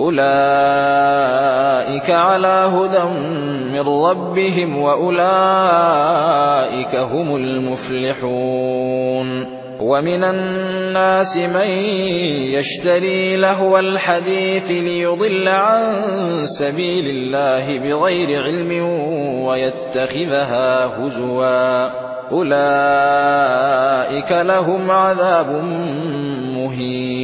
أولئك على هدى من ربهم وأولئك هم المفلحون. ومن الناس من يشتري لهو الحديث ليضل عن سبيل الله بغير علم ويتخذها هزوا. أولئك لهم عذاب مهين.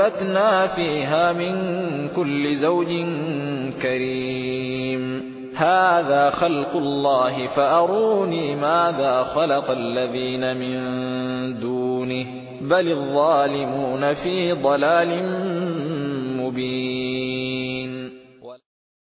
فأنبتنا فيها من كل زوج كريم هذا خلق الله فأروني ماذا خلق الذين من دونه بل الظالمون في ضلال مبين